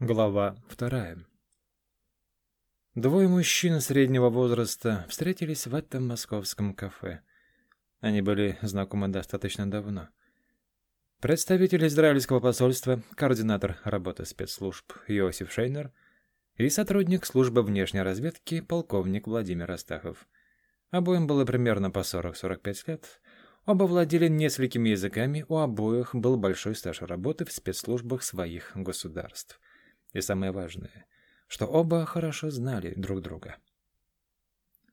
Глава вторая. Двое мужчин среднего возраста встретились в этом московском кафе. Они были знакомы достаточно давно. Представитель израильского посольства, координатор работы спецслужб Иосиф Шейнер и сотрудник службы внешней разведки полковник Владимир Астахов. Обоим было примерно по 40-45 лет. Оба владели несколькими языками, у обоих был большой стаж работы в спецслужбах своих государств – и самое важное, что оба хорошо знали друг друга.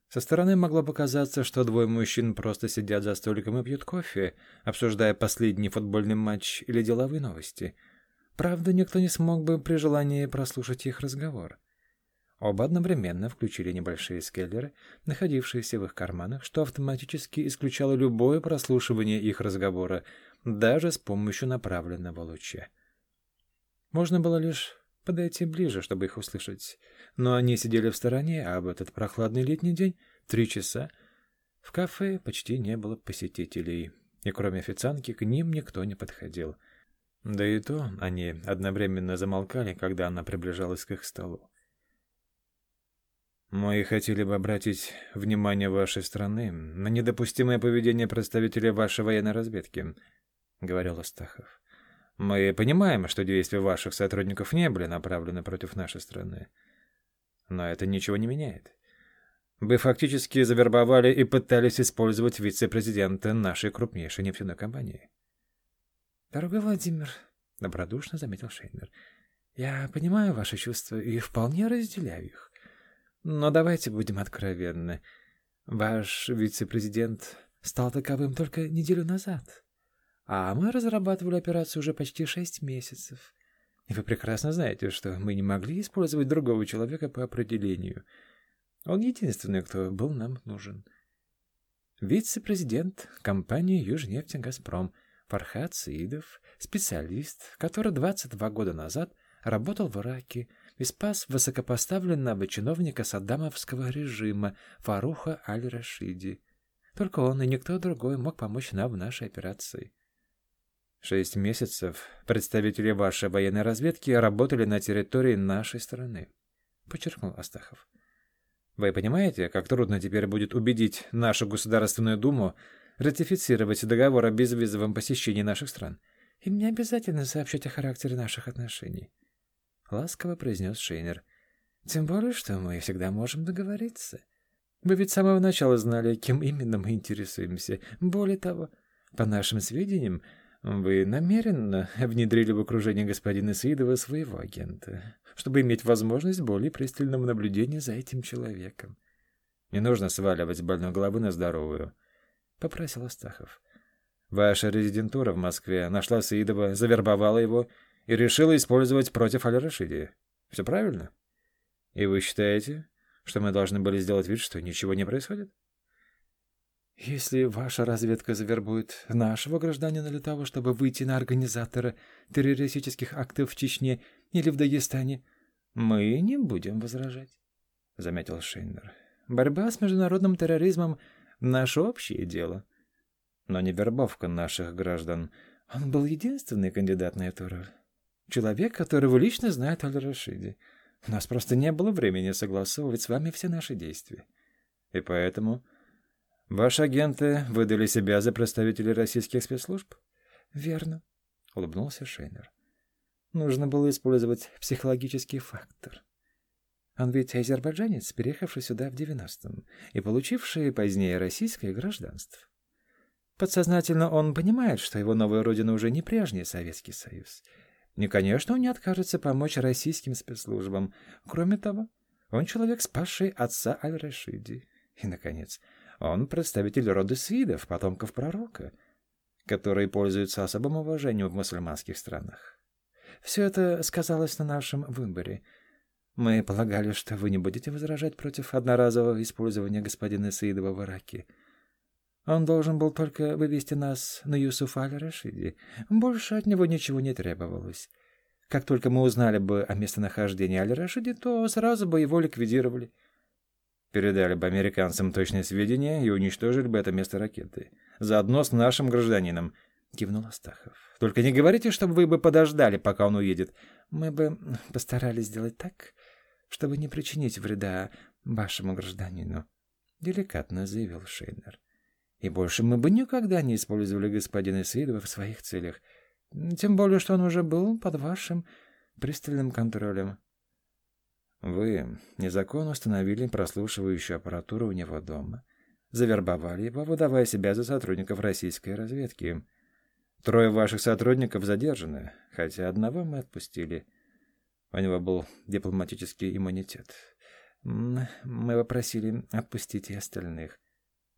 Со стороны могло показаться, что двое мужчин просто сидят за столиком и пьют кофе, обсуждая последний футбольный матч или деловые новости. Правда, никто не смог бы при желании прослушать их разговор. Оба одновременно включили небольшие скеллеры, находившиеся в их карманах, что автоматически исключало любое прослушивание их разговора, даже с помощью направленного луча. Можно было лишь подойти ближе, чтобы их услышать. Но они сидели в стороне, а в этот прохладный летний день, три часа, в кафе почти не было посетителей, и кроме официантки к ним никто не подходил. Да и то они одновременно замолкали, когда она приближалась к их столу. «Мы хотели бы обратить внимание вашей страны на недопустимое поведение представителей вашей военной разведки», — говорил Астахов. Мы понимаем, что действия ваших сотрудников не были направлены против нашей страны. Но это ничего не меняет. Вы фактически завербовали и пытались использовать вице-президента нашей крупнейшей нефтяной компании. Дорогой Владимир, добродушно заметил Шейнер, я понимаю ваши чувства и вполне разделяю их. Но давайте будем откровенны. Ваш вице-президент стал таковым только неделю назад. А мы разрабатывали операцию уже почти шесть месяцев. И вы прекрасно знаете, что мы не могли использовать другого человека по определению. Он единственный, кто был нам нужен. Вице-президент компании «Южнефть Газпром» Фархад Саидов, специалист, который 22 года назад работал в Ираке и спас высокопоставленного чиновника саддамовского режима Фаруха Аль-Рашиди. Только он и никто другой мог помочь нам в нашей операции. Шесть месяцев представители вашей военной разведки работали на территории нашей страны, подчеркнул Астахов. Вы понимаете, как трудно теперь будет убедить нашу Государственную Думу ратифицировать договор о безвизовом посещении наших стран? Им не обязательно сообщать о характере наших отношений, ласково произнес Шейнер. Тем более, что мы всегда можем договориться. Вы ведь с самого начала знали, кем именно мы интересуемся. Более того, по нашим сведениям, вы намеренно внедрили в окружение господина Саидова своего агента, чтобы иметь возможность более пристального наблюдения за этим человеком. Не нужно сваливать больную голову на здоровую, — попросил Астахов. Ваша резидентура в Москве нашла Саидова, завербовала его и решила использовать против Аль-Рашиди. Все правильно? И вы считаете, что мы должны были сделать вид, что ничего не происходит? — если ваша разведка завербует нашего гражданина для того, чтобы выйти на организатора террористических актов в Чечне или в Дагестане, мы не будем возражать, — заметил Шейнер. Борьба с международным терроризмом — наше общее дело. Но не вербовка наших граждан. Он был единственный кандидат на эту роль. Человек, которого лично знает Аль-Рашиди. У нас просто не было времени согласовывать с вами все наши действия. И поэтому Ваши агенты выдали себя за представителей российских спецслужб? Верно, улыбнулся Шейнер. Нужно было использовать психологический фактор. Он ведь азербайджанец, переехавший сюда в 90-м и получивший позднее российское гражданство. Подсознательно он понимает, что его новая родина уже не прежний Советский Союз. И, конечно, он не откажется помочь российским спецслужбам. Кроме того, он человек, спасший отца Аль-Рашиди. И, наконец, он представитель рода свидов, потомков пророка, которые пользуются особым уважением в мусульманских странах. Все это сказалось на нашем выборе. Мы полагали, что вы не будете возражать против одноразового использования господина Саидова в Ираке. Он должен был только вывести нас на Юсуфа аль-Рашиди. Больше от него ничего не требовалось. Как только мы узнали бы о местонахождении аль-Рашиди, то сразу бы его ликвидировали передали бы американцам точные сведения и уничтожили бы это место ракеты. Заодно с нашим гражданином, — кивнул Астахов. «Только не говорите, чтобы вы бы подождали, пока он уедет. Мы бы постарались сделать так, чтобы не причинить вреда вашему гражданину», — деликатно заявил Шейнер. «И больше мы бы никогда не использовали господина Саидова в своих целях, тем более, что он уже был под вашим пристальным контролем». «Вы незаконно установили прослушивающую аппаратуру у него дома, завербовали его, выдавая себя за сотрудников российской разведки». Трое ваших сотрудников задержаны, хотя одного мы отпустили. У него был дипломатический иммунитет. Мы попросили отпустить и остальных.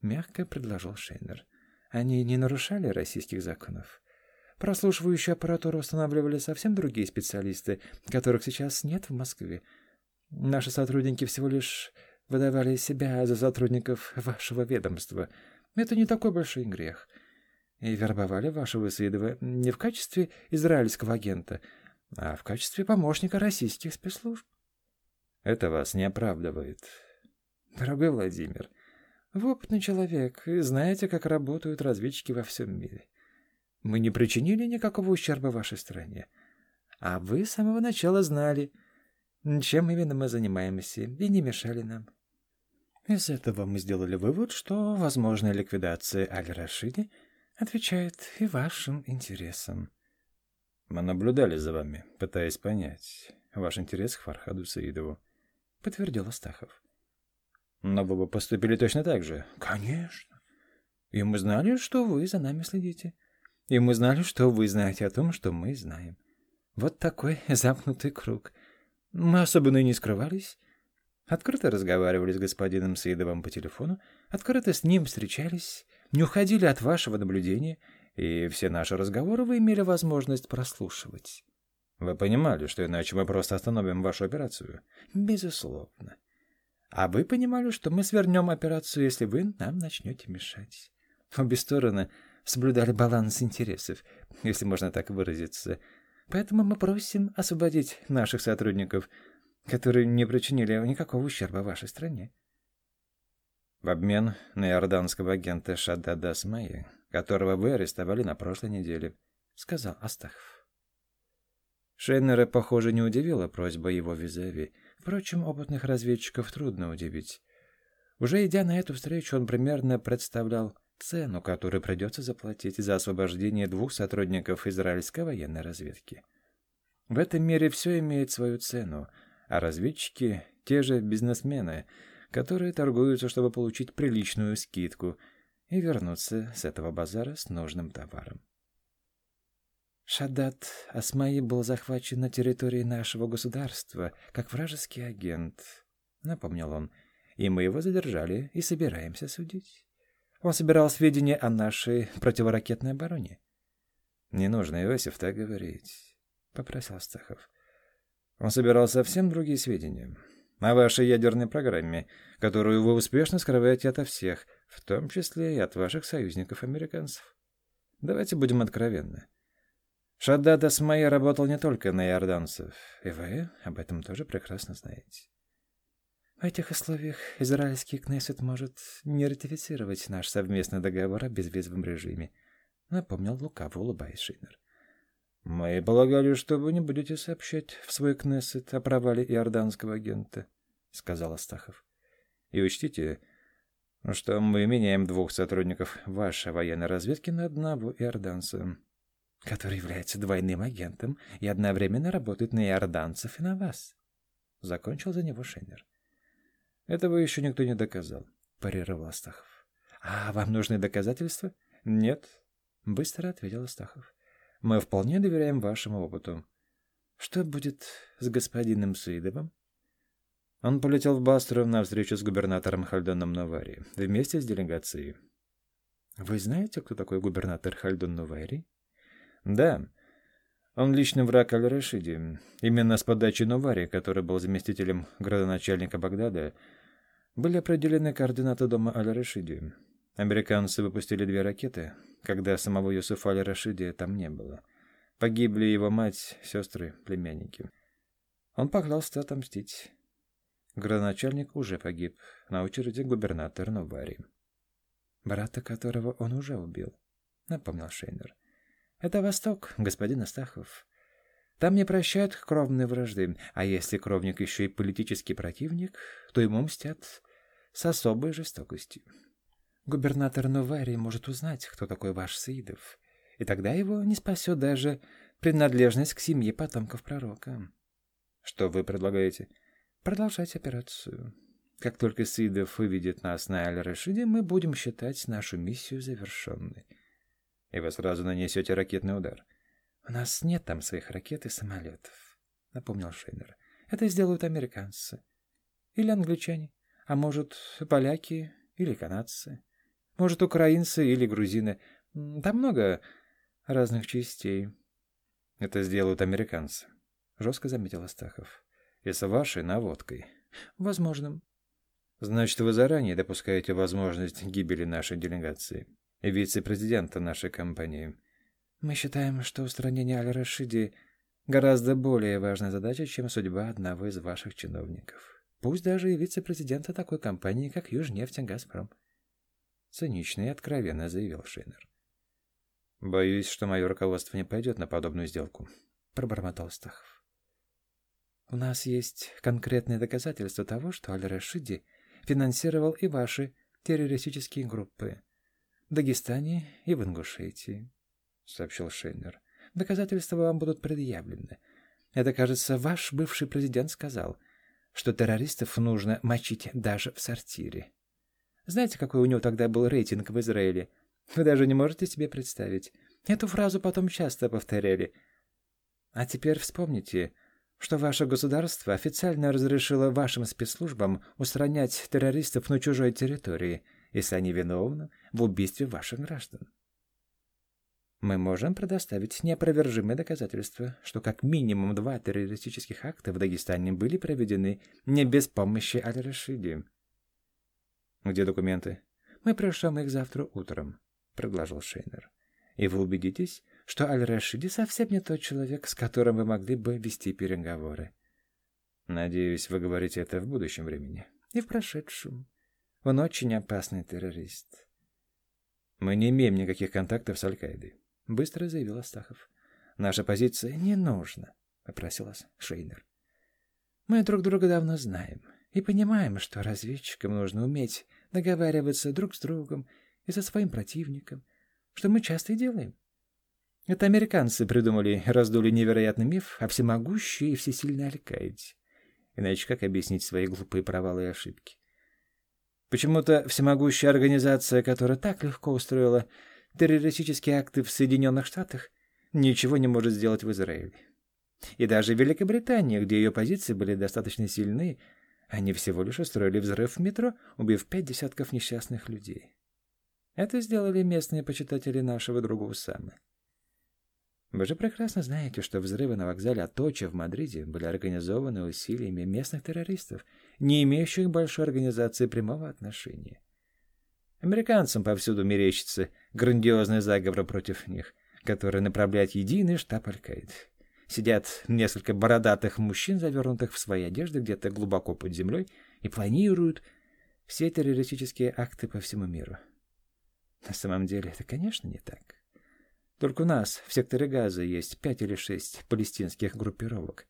Мягко предложил Шейнер. Они не нарушали российских законов. Прослушивающую аппаратуру устанавливали совсем другие специалисты, которых сейчас нет в Москве. Наши сотрудники всего лишь выдавали себя за сотрудников вашего ведомства. Это не такой большой грех и вербовали вашего Сыдова не в качестве израильского агента, а в качестве помощника российских спецслужб. Это вас не оправдывает. Дорогой Владимир, вы опытный человек и знаете, как работают разведчики во всем мире. Мы не причинили никакого ущерба вашей стране. А вы с самого начала знали, чем именно мы занимаемся, и не мешали нам. Из этого мы сделали вывод, что возможная ликвидация Аль-Рашиди — отвечает и вашим интересам. Мы наблюдали за вами, пытаясь понять ваш интерес к Фархаду Саидову, подтвердил Астахов. Но вы бы поступили точно так же. Конечно. И мы знали, что вы за нами следите. И мы знали, что вы знаете о том, что мы знаем. Вот такой замкнутый круг. Мы особенно и не скрывались. Открыто разговаривали с господином Саидовым по телефону, открыто с ним встречались, не уходили от вашего наблюдения, и все наши разговоры вы имели возможность прослушивать. Вы понимали, что иначе мы просто остановим вашу операцию? Безусловно. А вы понимали, что мы свернем операцию, если вы нам начнете мешать. Обе стороны соблюдали баланс интересов, если можно так выразиться. Поэтому мы просим освободить наших сотрудников, которые не причинили никакого ущерба вашей стране в обмен на иорданского агента Шаддада Смея, которого вы арестовали на прошлой неделе», — сказал Астахов. Шейнера, похоже, не удивила просьба его визави. Впрочем, опытных разведчиков трудно удивить. Уже идя на эту встречу, он примерно представлял цену, которую придется заплатить за освобождение двух сотрудников израильской военной разведки. В этом мире все имеет свою цену, а разведчики — те же бизнесмены — которые торгуются, чтобы получить приличную скидку и вернуться с этого базара с нужным товаром. Шадат Асмаи был захвачен на территории нашего государства как вражеский агент, напомнил он, и мы его задержали и собираемся судить. Он собирал сведения о нашей противоракетной обороне. Не нужно, Иосиф, так говорить, попросил Астахов. Он собирал совсем другие сведения о вашей ядерной программе, которую вы успешно скрываете ото всех, в том числе и от ваших союзников-американцев. Давайте будем откровенны. Шаддад Асмай работал не только на иорданцев, и вы об этом тоже прекрасно знаете. В этих условиях израильский Кнессет может не ратифицировать наш совместный договор о безвизовом режиме, напомнил лукаво улыбаясь Шинер. «Мы полагали, что вы не будете сообщать в свой Кнессет о провале иорданского агента», — сказал Астахов. «И учтите, что мы меняем двух сотрудников вашей военной разведки на одного иорданца, который является двойным агентом и одновременно работает на иорданцев и на вас», — закончил за него Шеннер. «Этого еще никто не доказал», — парировал Астахов. «А вам нужны доказательства?» «Нет», — быстро ответил Астахов. Мы вполне доверяем вашему опыту. Что будет с господином Суидовым? Он полетел в Бастру на встречу с губернатором Хальдоном Новари вместе с делегацией. Вы знаете, кто такой губернатор Хальдон Новари? Да. Он личный враг Аль-Рашиди. Именно с подачи Новари, который был заместителем градоначальника Багдада, были определены координаты дома Аль-Рашиди. Американцы выпустили две ракеты, когда самого Юсуфа Аль-Рашиди там не было. Погибли его мать, сестры, племянники. Он поклялся отомстить. Градоначальник уже погиб, на очереди губернатор Новари. «Брата которого он уже убил», — напомнил Шейнер. Это Восток, господин Астахов. Там не прощают кровные вражды, а если кровник еще и политический противник, то ему мстят с особой жестокостью. Губернатор Новарии может узнать, кто такой ваш Саидов, и тогда его не спасет даже принадлежность к семье потомков пророка. Что вы предлагаете? Продолжать операцию. Как только Саидов выведет нас на Аль-Рашиде, мы будем считать нашу миссию завершенной. И вы сразу нанесете ракетный удар. У нас нет там своих ракет и самолетов, напомнил Шейнер. Это сделают американцы. Или англичане. А может, поляки или канадцы. Может, украинцы или грузины. Там много разных частей. Это сделают американцы, жестко заметил Астахов. И с вашей наводкой. Возможным. Значит, вы заранее допускаете возможность гибели нашей делегации вице-президента нашей компании. Мы считаем, что устранение Аль-Рашиди гораздо более важная задача, чем судьба одного из ваших чиновников. Пусть даже и вице-президента такой компании, как Южнефть и Газпром. Цинично и откровенно заявил Шейнер. «Боюсь, что мое руководство не пойдет на подобную сделку», — пробормотал Стахов. «У нас есть конкретные доказательства того, что Аль-Рашиди финансировал и ваши террористические группы в Дагестане и в Ингушетии», — сообщил Шейнер. «Доказательства вам будут предъявлены. Это, кажется, ваш бывший президент сказал, что террористов нужно мочить даже в сортире. Знаете, какой у него тогда был рейтинг в Израиле?» Вы даже не можете себе представить. Эту фразу потом часто повторяли. А теперь вспомните, что ваше государство официально разрешило вашим спецслужбам устранять террористов на чужой территории, если они виновны в убийстве ваших граждан. Мы можем предоставить неопровержимые доказательства, что как минимум два террористических акта в Дагестане были проведены не без помощи Аль-Рашиди. Где документы? Мы пришлем их завтра утром предложил Шейнер. «И вы убедитесь, что Аль-Рашиди совсем не тот человек, с которым вы могли бы вести переговоры». «Надеюсь, вы говорите это в будущем времени». «И в прошедшем. Он очень опасный террорист». «Мы не имеем никаких контактов с Аль-Каидой», — быстро заявил Астахов. «Наша позиция не нужна», — попросил Шейнер. «Мы друг друга давно знаем и понимаем, что разведчикам нужно уметь договариваться друг с другом и со своим противником, что мы часто и делаем. Это американцы придумали, раздули невероятный миф о всемогущей и всесильной Аль-Каиде. Иначе как объяснить свои глупые провалы и ошибки? Почему-то всемогущая организация, которая так легко устроила террористические акты в Соединенных Штатах, ничего не может сделать в Израиле. И даже в Великобритании, где ее позиции были достаточно сильны, они всего лишь устроили взрыв в метро, убив пять десятков несчастных людей. Это сделали местные почитатели нашего друга Усамы. Вы же прекрасно знаете, что взрывы на вокзале Аточа в Мадриде были организованы усилиями местных террористов, не имеющих большой организации прямого отношения. Американцам повсюду мерещится грандиозный заговор против них, который направляет единый штаб Аль-Каиды. Сидят несколько бородатых мужчин, завернутых в свои одежды где-то глубоко под землей, и планируют все террористические акты по всему миру. На самом деле это, конечно, не так. Только у нас в секторе Газа есть пять или шесть палестинских группировок,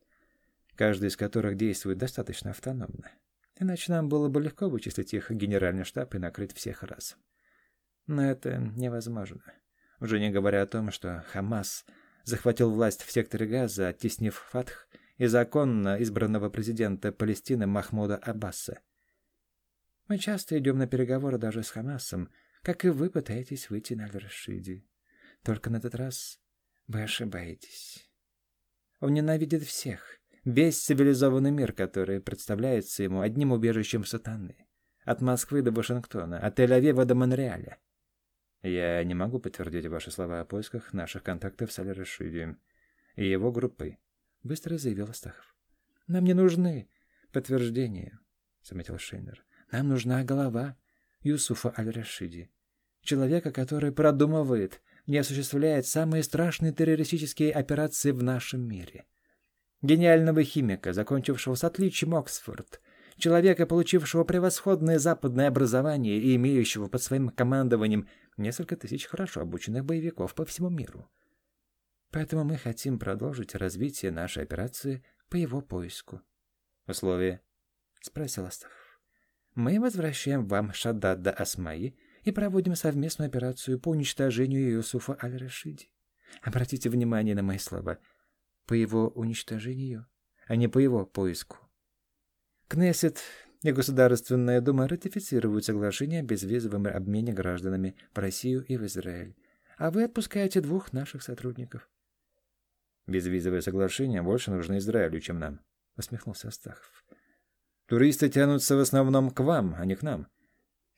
каждая из которых действует достаточно автономно. Иначе нам было бы легко вычислить их генеральный штаб и накрыть всех раз. Но это невозможно. Уже не говоря о том, что Хамас захватил власть в секторе Газа, оттеснив Фатх и законно избранного президента Палестины Махмуда Аббаса. Мы часто идем на переговоры даже с Хамасом, как и вы пытаетесь выйти на Аль-Рашиди. Только на этот раз вы ошибаетесь. Он ненавидит всех, весь цивилизованный мир, который представляется ему одним убежищем сатаны. От Москвы до Вашингтона, от Тель-Авива до Монреаля. Я не могу подтвердить ваши слова о поисках наших контактов с Аль-Рашиди и его группой, быстро заявил Астахов. Нам не нужны подтверждения, заметил Шейнер. Нам нужна голова Юсуфа Аль-Рашиди, человека, который продумывает и осуществляет самые страшные террористические операции в нашем мире. Гениального химика, закончившего с отличием Оксфорд, человека, получившего превосходное западное образование и имеющего под своим командованием несколько тысяч хорошо обученных боевиков по всему миру. Поэтому мы хотим продолжить развитие нашей операции по его поиску. Условия? Спросил Астахов. Мы возвращаем вам Шаддада Асмаи и проводим совместную операцию по уничтожению Юсуфа Аль-Рашиди. Обратите внимание на мои слова. По его уничтожению, а не по его поиску. Кнессет и Государственная Дума ратифицируют соглашение о безвизовом обмене гражданами в Россию и в Израиль. А вы отпускаете двух наших сотрудников. Безвизовое соглашение больше нужно Израилю, чем нам, усмехнулся Астахов. Туристы тянутся в основном к вам, а не к нам.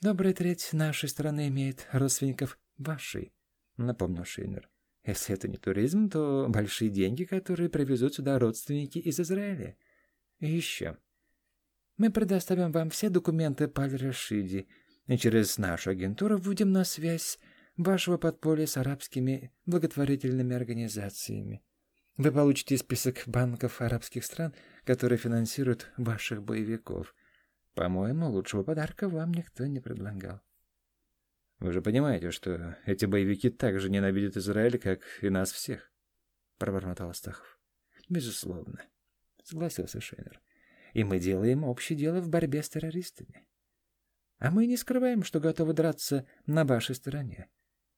Добрая треть нашей страны имеет родственников вашей, напомнил Шейнер. Если это не туризм, то большие деньги, которые привезут сюда родственники из Израиля. И еще. Мы предоставим вам все документы по Аль-Рашиди, и через нашу агентуру вводим на связь вашего подполья с арабскими благотворительными организациями. Вы получите список банков арабских стран, которые финансируют ваших боевиков. По-моему, лучшего подарка вам никто не предлагал. Вы же понимаете, что эти боевики так же ненавидят Израиль, как и нас всех, пробормотал Астахов. Безусловно, согласился Шейнер. И мы делаем общее дело в борьбе с террористами. А мы не скрываем, что готовы драться на вашей стороне.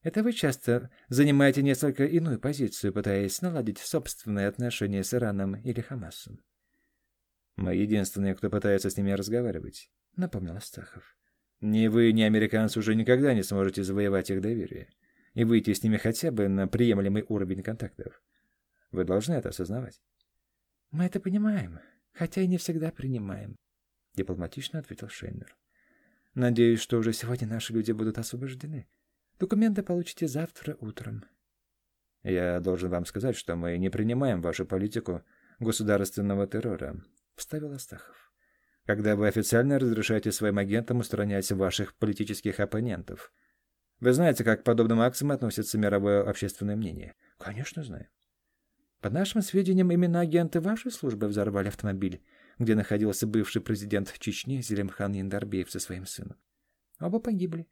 Это вы часто занимаете несколько иную позицию, пытаясь наладить собственные отношения с Ираном или Хамасом. Мы единственные, кто пытается с ними разговаривать, напомнил Астахов. Ни вы, ни американцы уже никогда не сможете завоевать их доверие и выйти с ними хотя бы на приемлемый уровень контактов. Вы должны это осознавать. Мы это понимаем, хотя и не всегда принимаем, дипломатично ответил Шейнер. Надеюсь, что уже сегодня наши люди будут освобождены. Документы получите завтра утром. Я должен вам сказать, что мы не принимаем вашу политику государственного террора, вставил Астахов когда вы официально разрешаете своим агентам устранять ваших политических оппонентов. Вы знаете, как к подобным акциям относится мировое общественное мнение? Конечно, знаю. По нашим сведениям, именно агенты вашей службы взорвали автомобиль, где находился бывший президент Чечни Зелимхан Яндарбеев со своим сыном. Оба погибли.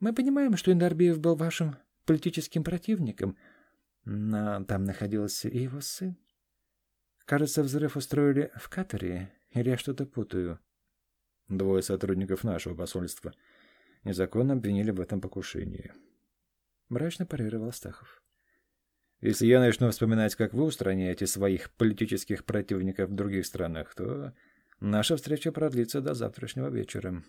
Мы понимаем, что Яндарбеев был вашим политическим противником, но там находился и его сын. Кажется, взрыв устроили в Катаре, или я что-то путаю? Двое сотрудников нашего посольства незаконно обвинили в этом покушении. Мрачно парировал Астахов. Если я начну вспоминать, как вы устраняете своих политических противников в других странах, то наша встреча продлится до завтрашнего вечера.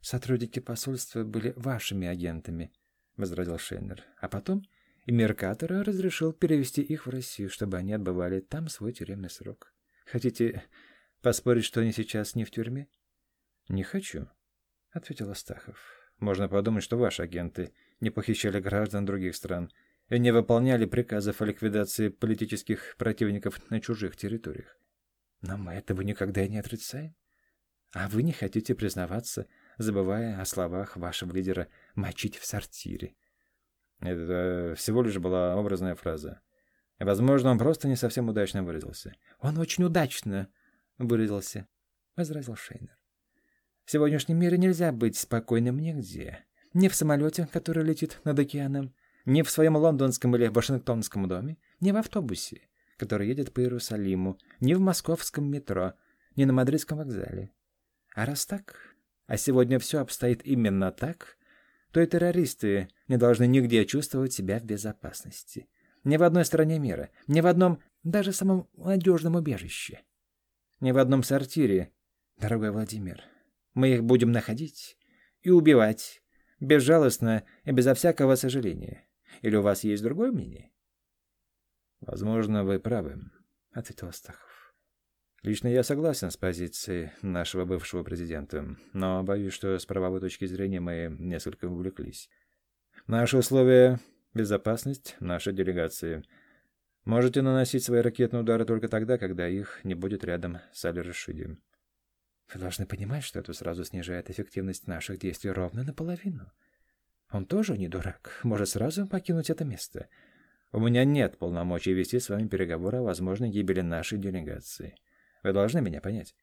Сотрудники посольства были вашими агентами, возразил Шейнер. А потом и Меркатор разрешил перевести их в Россию, чтобы они отбывали там свой тюремный срок. Хотите Поспорить, что они сейчас не в тюрьме? Не хочу, ответил Астахов. Можно подумать, что ваши агенты не похищали граждан других стран не выполняли приказов о ликвидации политических противников на чужих территориях. Но мы этого никогда и не отрицаем. А вы не хотите признаваться, забывая о словах вашего лидера «мочить в сортире». Это всего лишь была образная фраза. Возможно, он просто не совсем удачно выразился. Он очень удачно выразился, — возразил Шейнер. В сегодняшнем мире нельзя быть спокойным нигде. Ни в самолете, который летит над океаном, ни в своем лондонском или вашингтонском доме, ни в автобусе, который едет по Иерусалиму, ни в московском метро, ни на мадридском вокзале. А раз так, а сегодня все обстоит именно так, то и террористы не должны нигде чувствовать себя в безопасности. Ни в одной стране мира, ни в одном, даже самом надежном убежище ни в одном сортире, дорогой Владимир. Мы их будем находить и убивать, безжалостно и безо всякого сожаления. Или у вас есть другое мнение? Возможно, вы правы, ответил Астахов. Лично я согласен с позицией нашего бывшего президента, но боюсь, что с правовой точки зрения мы несколько увлеклись. Наши условия — безопасность нашей делегации — Можете наносить свои ракетные удары только тогда, когда их не будет рядом с Аль-Рашидием. Вы должны понимать, что это сразу снижает эффективность наших действий ровно наполовину. Он тоже не дурак, может сразу покинуть это место. У меня нет полномочий вести с вами переговоры о возможной гибели нашей делегации. Вы должны меня понять.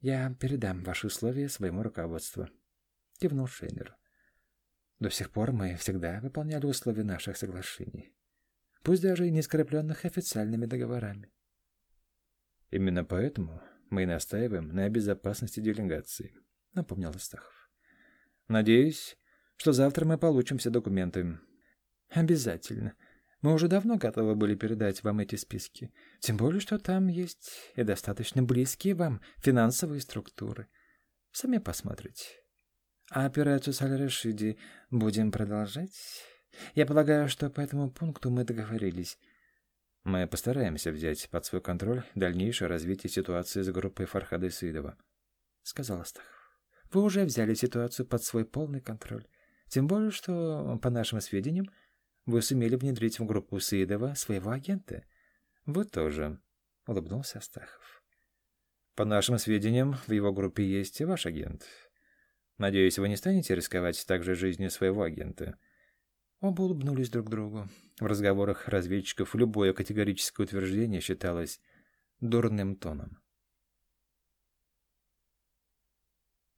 Я передам ваши условия своему руководству, кивнул Шейнер. До сих пор мы всегда выполняли условия наших соглашений. пусть даже и не скрепленных официальными договорами. Именно поэтому мы и настаиваем на безопасности делегации, напомнил Астахов. Надеюсь, что завтра мы получим все документы. Обязательно. Мы уже давно готовы были передать вам эти списки. Тем более, что там есть и достаточно близкие вам финансовые структуры. Сами посмотрите. А операцию с Аль-Рашиди будем продолжать? Я полагаю, что по этому пункту мы договорились. Мы постараемся взять под свой контроль дальнейшее развитие ситуации с группой Фархада Исыдова, — сказал Астахов. Вы уже взяли ситуацию под свой полный контроль. Тем более, что, по нашим сведениям, вы сумели внедрить в группу Сыдова своего агента. Вы тоже, — улыбнулся Астахов. По нашим сведениям, в его группе есть и ваш агент. Надеюсь, вы не станете рисковать также жизнью своего агента. Оба улыбнулись друг другу. В разговорах разведчиков любое категорическое утверждение считалось дурным тоном.